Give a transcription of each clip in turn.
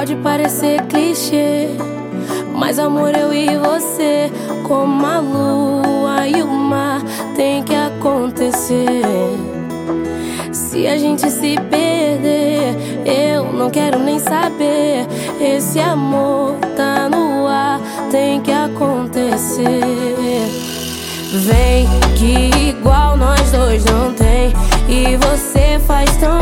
Pode parecer clichê, mas amor eu e você, como a lua e o mar, tem que acontecer. Se a gente se perder, eu não quero nem saber. Esse amor tem que acontecer. Vem que igual nós dois não tem, e você faz tão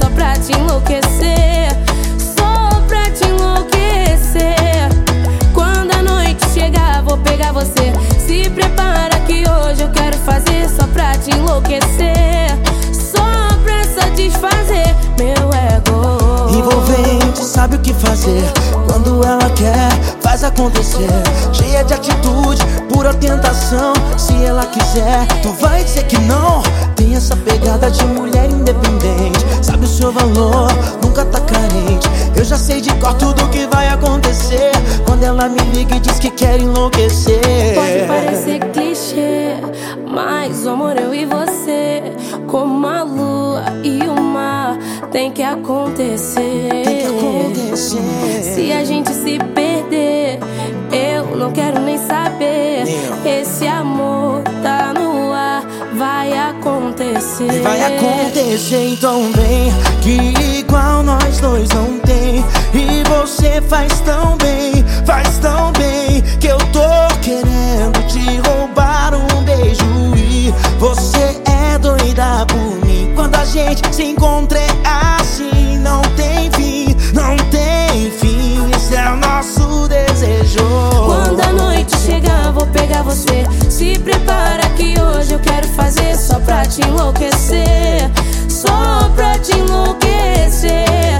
só pra te enlouquecer. Só pra te enlouquecer. Quando a noite chegar, vou pegar você. Se prepara que hoje eu quero fazer só pra te enlouquecer. Só pra satisfazer meu ego. Envolvente, sabe o que fazer. Quando ela quer, faz acontecer. Cheia de atitude, pura tentação. Se ela quiser, tu vai dizer que não. Tem essa pegada de mulher independente. Seu valor, nunca tá carente. Eu já sei de cor tudo que vai acontecer. Quando ela me liga e diz que quer enlouquecer. Pode parecer clichê, mas o amor eu e você, como a lua e o mar, tem que acontecer. Tem que acontecer. Se a gente se perder, eu não quero nem saber. Esse amor tá E vai acontecer então bem Que igual nós dois não tem. E você faz tão bem, faz tão bem Que eu tô querendo te roubar um beijo. E você é doida por mim. Quando a gente se encontra pra te enlouquecer. Só pra te enlouquecer.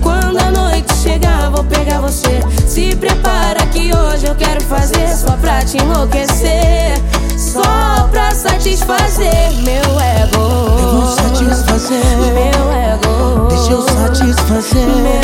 Quando a noite chegar, vou pegar você. Se prepara que hoje eu quero fazer só pra te enlouquecer. Só pra satisfazer meu ego. Eu vou satisfazer Meu ego. Deixa eu satisfazer Meu